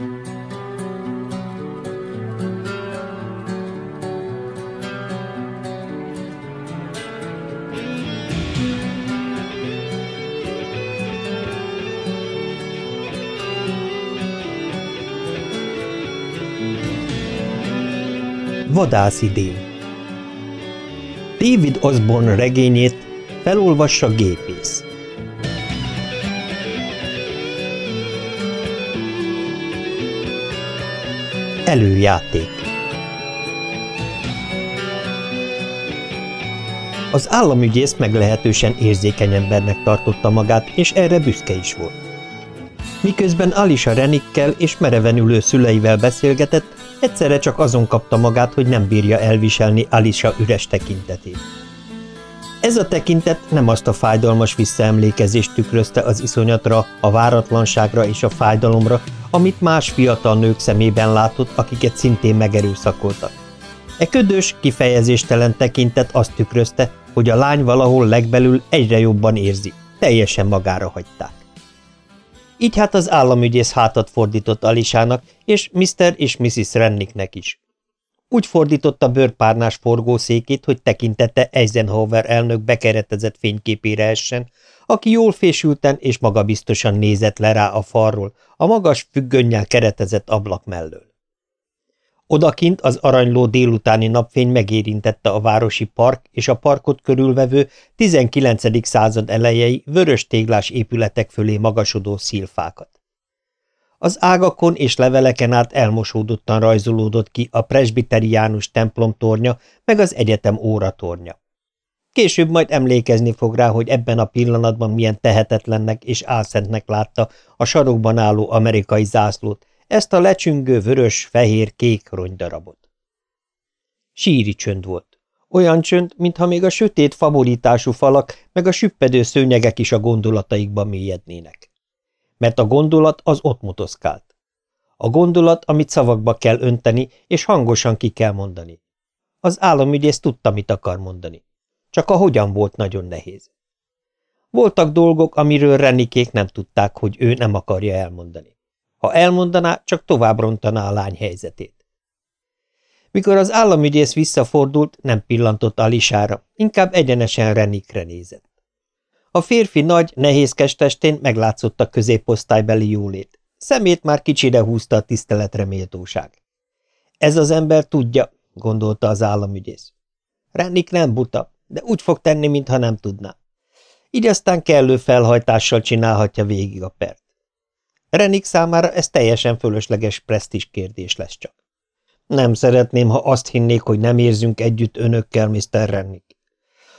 Vadászidén David Osborne regényét felolvassa gépész. Előjáték Az államügyész meglehetősen érzékeny embernek tartotta magát, és erre büszke is volt. Miközben Alisa Renikkel és mereven ülő szüleivel beszélgetett, Egyszerre csak azon kapta magát, hogy nem bírja elviselni Alisa üres tekintetét. Ez a tekintet nem azt a fájdalmas visszaemlékezést tükrözte az iszonyatra, a váratlanságra és a fájdalomra, amit más fiatal nők szemében látott, akiket szintén megerőszakoltak. E ködös, kifejezéstelen tekintet azt tükrözte, hogy a lány valahol legbelül egyre jobban érzi, teljesen magára hagyták. Így hát az államügyész hátat fordított Alisának, és Mr. és Mrs. Rennicknek is. Úgy fordította bőrpárnás forgószékét, hogy tekintette Eisenhower elnök bekeretezett fényképére essen, aki jól fésülten és magabiztosan nézett le rá a falról, a magas függönnyel keretezett ablak mellől. Odakint az aranyló délutáni napfény megérintette a városi park és a parkot körülvevő 19. század elejei vörös téglás épületek fölé magasodó szilfákat. Az ágakon és leveleken át elmosódottan rajzolódott ki a presbiteriánus templom tornya meg az egyetem óratornya. Később majd emlékezni fog rá, hogy ebben a pillanatban milyen tehetetlennek és álszentnek látta a sarokban álló amerikai zászlót, ezt a lecsüngő vörös-fehér-kék rongydarabot. Síri csönd volt. Olyan csönd, mintha még a sötét favoritású falak meg a süppedő szőnyegek is a gondolataikba mélyednének. Mert a gondolat az ott motoszkált. A gondolat, amit szavakba kell önteni, és hangosan ki kell mondani. Az államügyész tudta, mit akar mondani. Csak a hogyan volt nagyon nehéz. Voltak dolgok, amiről Renikék nem tudták, hogy ő nem akarja elmondani. Ha elmondaná, csak tovább rontaná a lány helyzetét. Mikor az államügyész visszafordult, nem pillantott Alisára, inkább egyenesen Renikre nézett. A férfi nagy, nehézkes testén meglátszott a középosztálybeli jólét. Szemét már kicsire húzta a tiszteletre méltóság. Ez az ember tudja, gondolta az államügyész. Rennik nem buta, de úgy fog tenni, mintha nem tudná. Így aztán kellő felhajtással csinálhatja végig a pert. Renik számára ez teljesen fölösleges presztis kérdés lesz csak. Nem szeretném, ha azt hinnék, hogy nem érzünk együtt önökkel, Mr. Rennik.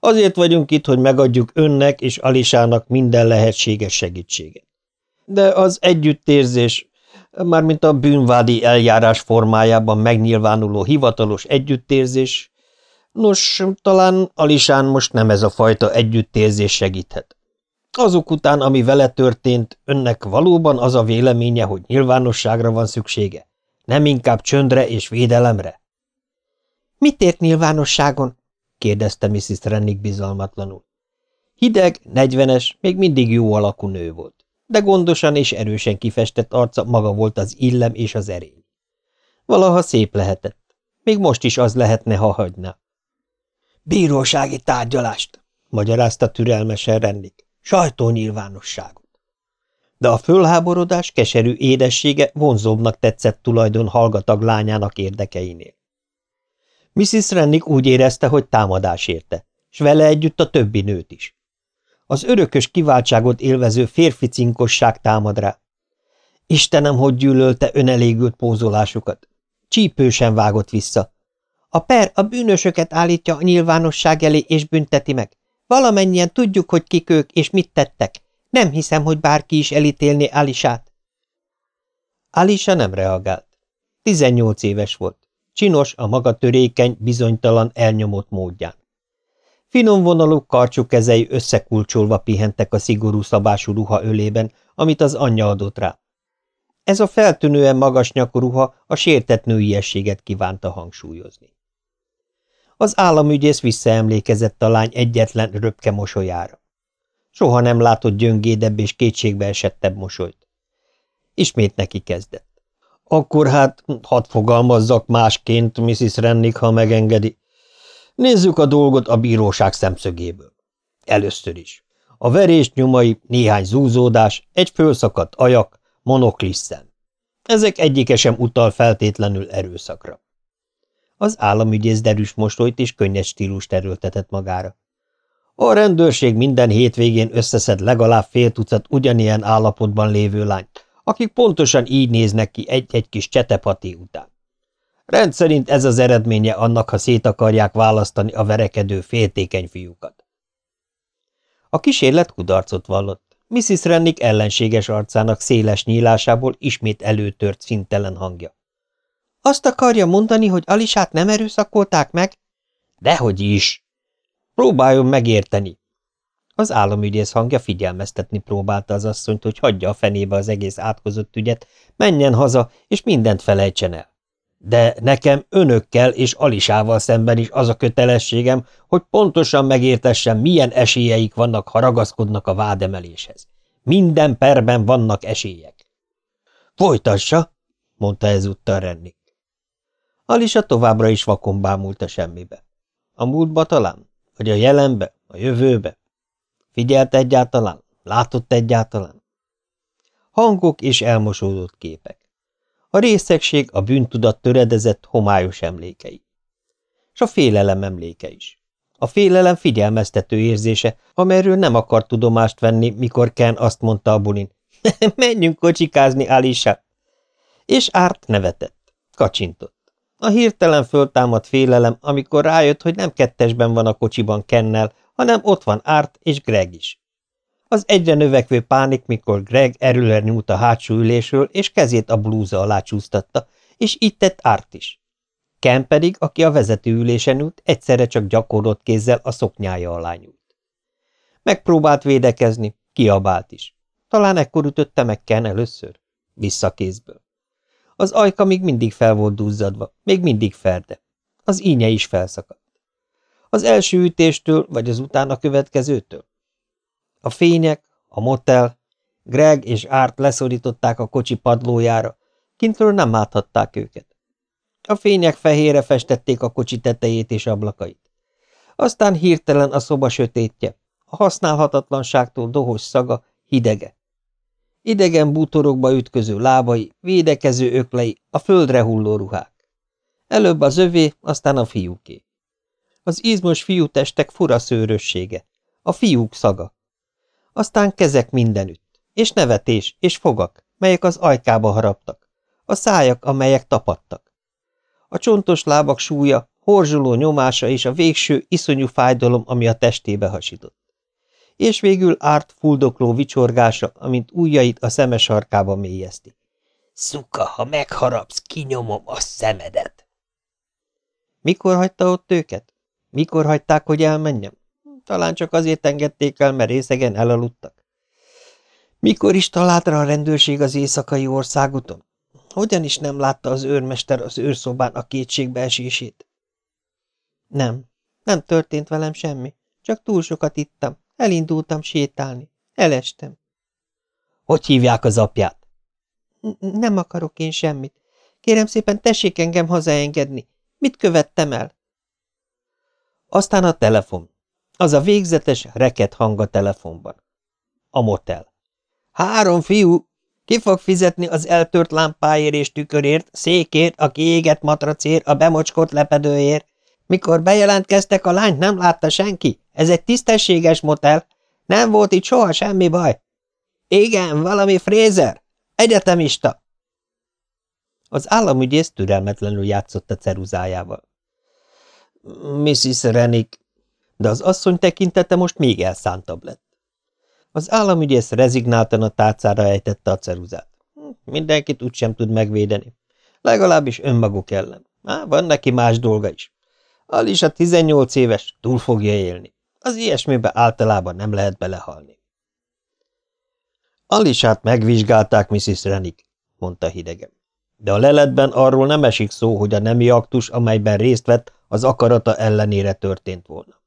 Azért vagyunk itt, hogy megadjuk önnek és Alisának minden lehetséges segítséget. De az együttérzés, mármint a bűnvádi eljárás formájában megnyilvánuló hivatalos együttérzés, nos, talán Alisán most nem ez a fajta együttérzés segíthet. Azok után, ami vele történt, önnek valóban az a véleménye, hogy nyilvánosságra van szüksége? Nem inkább csöndre és védelemre? Mit ért nyilvánosságon? kérdezte Mrs. Rennick bizalmatlanul. Hideg, negyvenes, még mindig jó alakú nő volt, de gondosan és erősen kifestett arca maga volt az illem és az erény. Valaha szép lehetett. Még most is az lehetne, ha hagyna. Bírósági tárgyalást, magyarázta türelmesen Rennick sajtónyilvánosságot. De a fölháborodás keserű édessége vonzóbbnak tetszett tulajdon hallgatag lányának érdekeinél. Mrs. Rennick úgy érezte, hogy támadás érte, s vele együtt a többi nőt is. Az örökös kiváltságot élvező férfi cinkosság támad rá. Istenem, hogy gyűlölte önelégült pózolásukat. Csípősen vágott vissza. A per a bűnösöket állítja a nyilvánosság elé és bünteti meg. Valamennyien tudjuk, hogy kik ők és mit tettek. Nem hiszem, hogy bárki is elítélné Alisát. Alisa nem reagált. Tizennyolc éves volt. Csinos, a maga törékeny, bizonytalan, elnyomott módján. Finom vonalú karcsú kezei összekulcsolva pihentek a szigorú szabású ruha ölében, amit az anyja adott rá. Ez a feltűnően magas nyakú ruha a sértett nőiességet kívánta hangsúlyozni. Az államügyész visszaemlékezett a lány egyetlen röpke mosolyára. Soha nem látott gyöngédebb és kétségbe esettebb mosolyt. Ismét neki kezdett. Akkor hát hadd fogalmazzak másként, Mrs. Rennick, ha megengedi. Nézzük a dolgot a bíróság szemszögéből. Először is. A verés nyomai, néhány zúzódás, egy fölszakadt ajak, monoklis szem. Ezek egyike sem utal feltétlenül erőszakra. Az államügyész derűs mosolyt és könnyes stílust erőltetett magára. A rendőrség minden hétvégén összeszed legalább fél tucat ugyanilyen állapotban lévő lányt, akik pontosan így néznek ki egy-egy kis csetepati után. Rendszerint ez az eredménye annak, ha szét akarják választani a verekedő féltékeny fiúkat. A kísérlet kudarcot vallott. Mrs. Rennick ellenséges arcának széles nyílásából ismét előtört szintelen hangja. Azt akarja mondani, hogy Alisát nem erőszakolták meg? Dehogy is! Próbáljon megérteni! Az államügyész hangja figyelmeztetni próbálta az asszonyt, hogy hagyja a fenébe az egész átkozott ügyet, menjen haza, és mindent felejtsen el. De nekem önökkel és Alisával szemben is az a kötelességem, hogy pontosan megértessem, milyen esélyeik vannak, ha ragaszkodnak a vádemeléshez. Minden perben vannak esélyek. Folytassa, mondta ezúttal Rennik. Alisa továbbra is vakon bámult a semmibe. A múltba talán? Vagy a jelenbe? A jövőbe? Figyelt egyáltalán? Látott egyáltalán? Hangok és elmosódott képek. A részegség, a bűntudat töredezett, homályos emlékei. És a félelem emléke is. A félelem figyelmeztető érzése, amelyről nem akart tudomást venni, mikor Ken azt mondta a bulin. Menjünk kocsikázni, Alisa! És Árt nevetett. Kacsintott. A hirtelen föltámadt félelem, amikor rájött, hogy nem kettesben van a kocsiban Kennel, hanem ott van Árt és Greg is. Az egyre növekvő pánik, mikor Greg erőre nyúlt a hátsó ülésről, és kezét a blúza alá csúsztatta, és itt tett Árt is. Ken pedig, aki a vezető ülésen ült, egyszerre csak gyakorlott kézzel a szoknyája alá nyúlt. Megpróbált védekezni, kiabált is. Talán ekkor ütötte meg Ken először. Visszakézből. Az ajka még mindig fel volt duzzadva, még mindig ferde. Az ínye is felszakadt. Az első ütéstől, vagy az utána következőtől? A fények, a motel, Greg és Árt leszorították a kocsi padlójára, kintről nem láthatták őket. A fények fehére festették a kocsi tetejét és ablakait. Aztán hirtelen a szoba sötétje, a használhatatlanságtól dohos szaga, hidege. Idegen bútorokba ütköző lábai, védekező öklei, a földre hulló ruhák. Előbb az övé, aztán a fiúké. Az izmos fiútestek fura szőrössége, a fiúk szaga. Aztán kezek mindenütt, és nevetés, és fogak, melyek az ajkába haraptak, a szájak, amelyek tapadtak. A csontos lábak súlya, horzsuló nyomása és a végső, iszonyú fájdalom, ami a testébe hasított és végül árt fuldokló vicsorgása, amint ujjait a szeme sarkába mélyezti. Szuka, ha megharapsz, kinyomom a szemedet! Mikor hagyta ott őket? Mikor hagyták, hogy elmenjem? Talán csak azért engedték el, mert részegen elaludtak. Mikor is talált rá a rendőrség az éjszakai országúton? Hogyan is nem látta az őrmester az őrszobán a kétségbeesését? Nem, nem történt velem semmi, csak túl sokat ittam. Elindultam sétálni. Elestem. Hogy hívják az apját? Nem akarok én semmit. Kérem szépen, tessék engem hazaengedni. Mit követtem el? Aztán a telefon. Az a végzetes, reket hang a telefonban. A motel. Három fiú, ki fog fizetni az eltört lámpáért és tükörért, székért, a kiégett matracért, a bemocskott lepedőért? Mikor bejelentkeztek, a lányt nem látta senki? Ez egy tisztességes motel. Nem volt itt soha semmi baj. Igen, valami Frézer. Egyetemista. Az államügyész türelmetlenül játszott a ceruzájával. Mrs. Rennick, de az asszony tekintete most még elszántabb lett. Az államügyész rezignáltan a tárcára ejtette a ceruzát. Mindenkit úgysem tud megvédeni. Legalábbis önmaguk ellen. Á, van neki más dolga is. Alisa 18 éves, túl fogja élni. Az ilyesmibe általában nem lehet belehalni. Alisát megvizsgálták Mrs. Rennick, mondta hidegen. De a leletben arról nem esik szó, hogy a nemi aktus, amelyben részt vett, az akarata ellenére történt volna.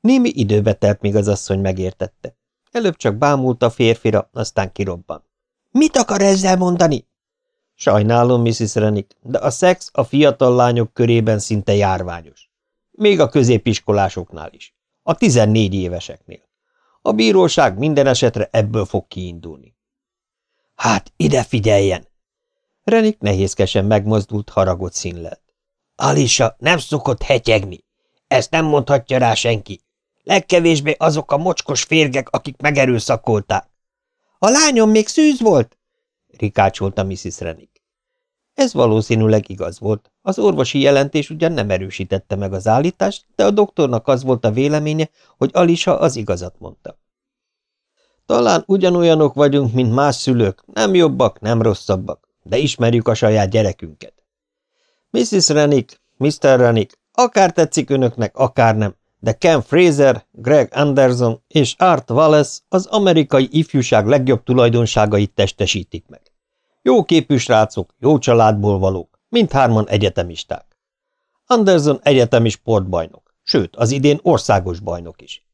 Némi időbe telt, míg az asszony megértette. Előbb csak bámult a férfira, aztán kirobban. – Mit akar ezzel mondani? Sajnálom, Mrs. Rennick, de a szex a fiatal lányok körében szinte járványos. Még a középiskolásoknál is. A 14 éveseknél. A bíróság minden esetre ebből fog kiindulni. Hát, ide figyeljen! Renik nehézkesen megmozdult, haragot színlelt. Alisa nem szokott hetyegni. Ezt nem mondhatja rá senki. Legkevésbé azok a mocskos férgek, akik megerőszakolták. A lányom még szűz volt? Rikácsolta Mrs. Renik. Ez valószínűleg igaz volt. Az orvosi jelentés ugyan nem erősítette meg az állítást, de a doktornak az volt a véleménye, hogy Alisa az igazat mondta. Talán ugyanolyanok vagyunk, mint más szülők, nem jobbak, nem rosszabbak, de ismerjük a saját gyerekünket. Mrs. Rennick, Mr. Rennick, akár tetszik önöknek, akár nem, de Ken Fraser, Greg Anderson és Art Wallace az amerikai ifjúság legjobb tulajdonságait testesítik meg. Jó képű srácok, jó családból valók, mindhárman egyetemisták. Anderson egyetemi sportbajnok, sőt, az idén országos bajnok is.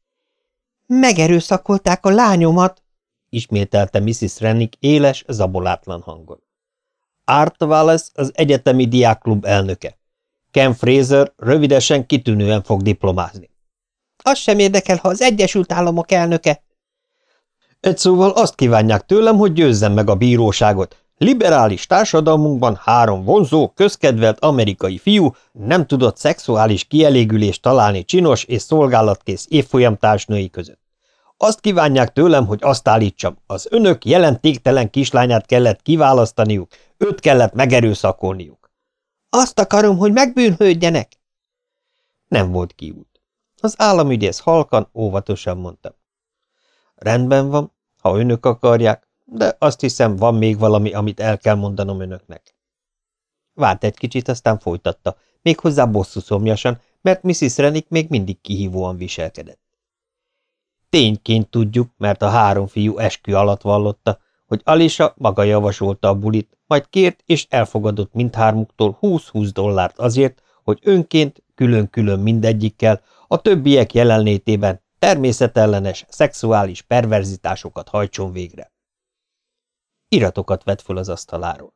Megerőszakolták a lányomat, ismételte Mrs. Rennick éles, zabolátlan hangon. Art Wallace az egyetemi diákklub elnöke. Ken Fraser rövidesen kitűnően fog diplomázni. Az sem érdekel, ha az Egyesült Államok elnöke. Egy szóval azt kívánják tőlem, hogy győzzem meg a bíróságot. Liberális társadalmunkban három vonzó, közkedvelt amerikai fiú nem tudott szexuális kielégülést találni csinos és szolgálatkész évfolyamtársnői között. Azt kívánják tőlem, hogy azt állítsam, az önök jelentéktelen kislányát kellett kiválasztaniuk, őt kellett megerőszakolniuk. Azt akarom, hogy megbűnhődjenek. Nem volt kiút. Az államügyész halkan, óvatosan mondta. Rendben van, ha önök akarják, de azt hiszem, van még valami, amit el kell mondanom önöknek. Várt egy kicsit, aztán folytatta, méghozzá bosszú szomjasan, mert Mrs. Rennick még mindig kihívóan viselkedett. Tényként tudjuk, mert a három fiú eskü alatt vallotta, hogy Alisa maga javasolta a bulit, majd kért és elfogadott mindhármuktól 20-20 dollárt azért, hogy önként, külön-külön mindegyikkel, a többiek jelenlétében természetellenes, szexuális perverzitásokat hajtson végre. Iratokat vett föl az asztaláról.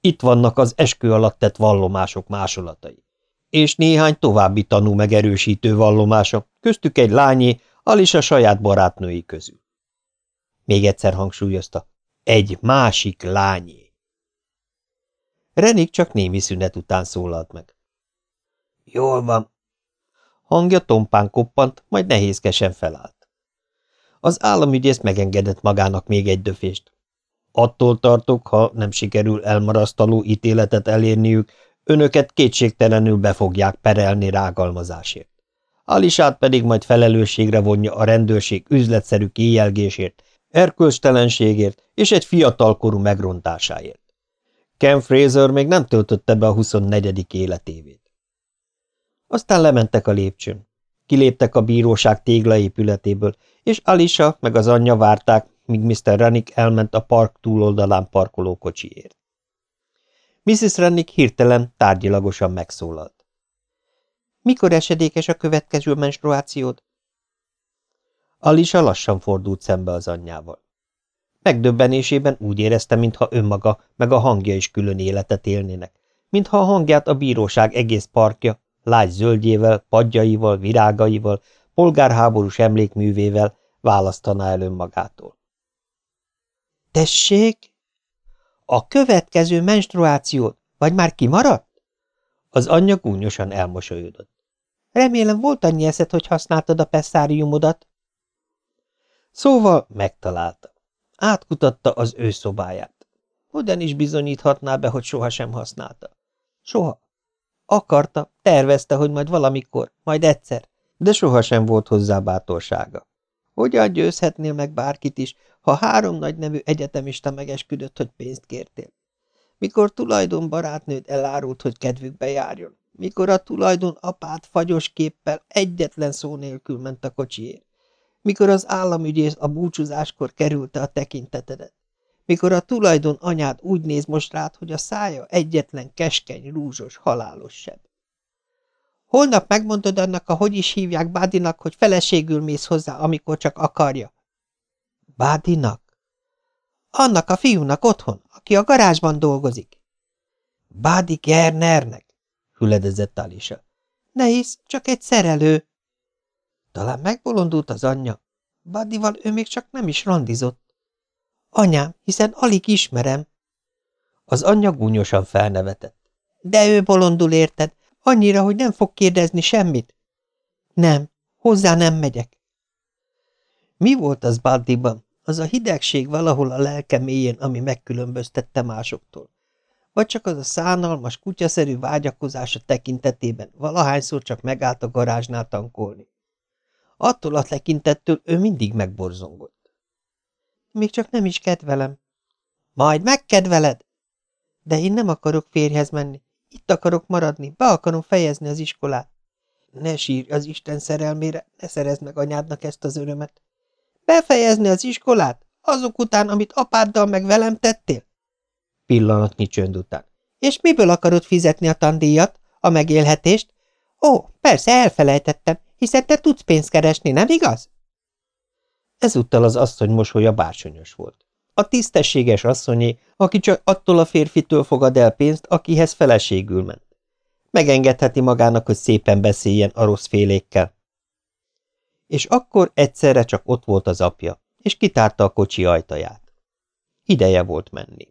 Itt vannak az eskü alatt tett vallomások másolatai, és néhány további tanú megerősítő vallomása, köztük egy lányé, Alisa saját barátnői közül. Még egyszer hangsúlyozta, egy másik lányé. Renik csak némi szünet után szólalt meg. Jól van. Hangja tompán koppant, majd nehézkesen felállt. Az államügyész megengedett magának még egy döfést. Attól tartok, ha nem sikerül elmarasztaló ítéletet elérniük, önöket kétségtelenül be fogják perelni rágalmazásért. Alisát pedig majd felelősségre vonja a rendőrség üzletszerű kéjelgésért, erkölcstelenségért és egy fiatalkorú megrontásáért. Ken Fraser még nem töltötte be a 24. életévét. Aztán lementek a lépcsőn. Kiléptek a bíróság téglaépületéből, és Alisa meg az anyja várták, míg Mr. Rennick elment a park túloldalán parkoló kocsiért. Mrs. Rennick hirtelen, tárgyilagosan megszólalt. – Mikor esedékes a következő menstruációd? Alisa lassan fordult szembe az anyjával. Megdöbbenésében úgy érezte, mintha önmaga meg a hangja is külön életet élnének, mintha a hangját a bíróság egész parkja, lágy zöldjével, padjaival, virágaival, polgárháborús emlékművével választaná el önmagától. – Tessék? A következő menstruációt, vagy már kimaradt? Az anyja gúnyosan elmosolyodott. Remélem volt annyi eszed, hogy használtad a pesszáriumodat? Szóval megtalálta. Átkutatta az ő szobáját. Hogyan is bizonyíthatná be, hogy sohasem használta? Soha. Akarta, tervezte, hogy majd valamikor, majd egyszer, de sohasem volt hozzá bátorsága. Hogyan győzhetnél meg bárkit is, ha három nagy nevű egyetemista megesküdött, hogy pénzt kértél? Mikor tulajdon barátnőd elárult, hogy kedvükbe járjon? Mikor a tulajdon apát fagyos képpel egyetlen szó nélkül ment a kocsiért? mikor az államügyész a búcsúzáskor kerülte a tekintetedet, mikor a tulajdon anyád úgy néz most rád, hogy a szája egyetlen keskeny, rúzsos, halálos seb. Holnap megmondod annak, a hogy is hívják Bádinak, hogy feleségül mész hozzá, amikor csak akarja. Bádinak? Annak a fiúnak otthon, aki a garázsban dolgozik. Bádi Gernernek, hüledezett Alisa. Nehéz, csak egy szerelő. Talán megbolondult az anyja. Badival ő még csak nem is randizott. Anyám, hiszen alig ismerem. Az anyja gúnyosan felnevetett. De ő bolondul érted, annyira, hogy nem fog kérdezni semmit. Nem, hozzá nem megyek. Mi volt az Buddyban? Az a hidegség valahol a lelke mélyén, ami megkülönböztette másoktól. Vagy csak az a szánalmas, kutyaszerű vágyakozása tekintetében valahányszor csak megállt a garázsnál tankolni. Attól a tekintettől ő mindig megborzongott. Még csak nem is kedvelem. Majd megkedveled? De én nem akarok férjhez menni. Itt akarok maradni, be akarom fejezni az iskolát. Ne sírj az Isten szerelmére, ne szerezd meg anyádnak ezt az örömet. Befejezni az iskolát? Azok után, amit apáddal meg velem tettél? Pillanatnyi csönd után. És miből akarod fizetni a tandíjat, a megélhetést? Ó, persze, elfelejtettem, hiszen te tudsz pénzt keresni, nem igaz? Ezúttal az asszony mosolya bársonyos volt. A tisztességes asszonyé, aki csak attól a férfitől fogad el pénzt, akihez feleségül ment. Megengedheti magának, hogy szépen beszéljen a rossz félékkel. És akkor egyszerre csak ott volt az apja, és kitárta a kocsi ajtaját. Ideje volt menni.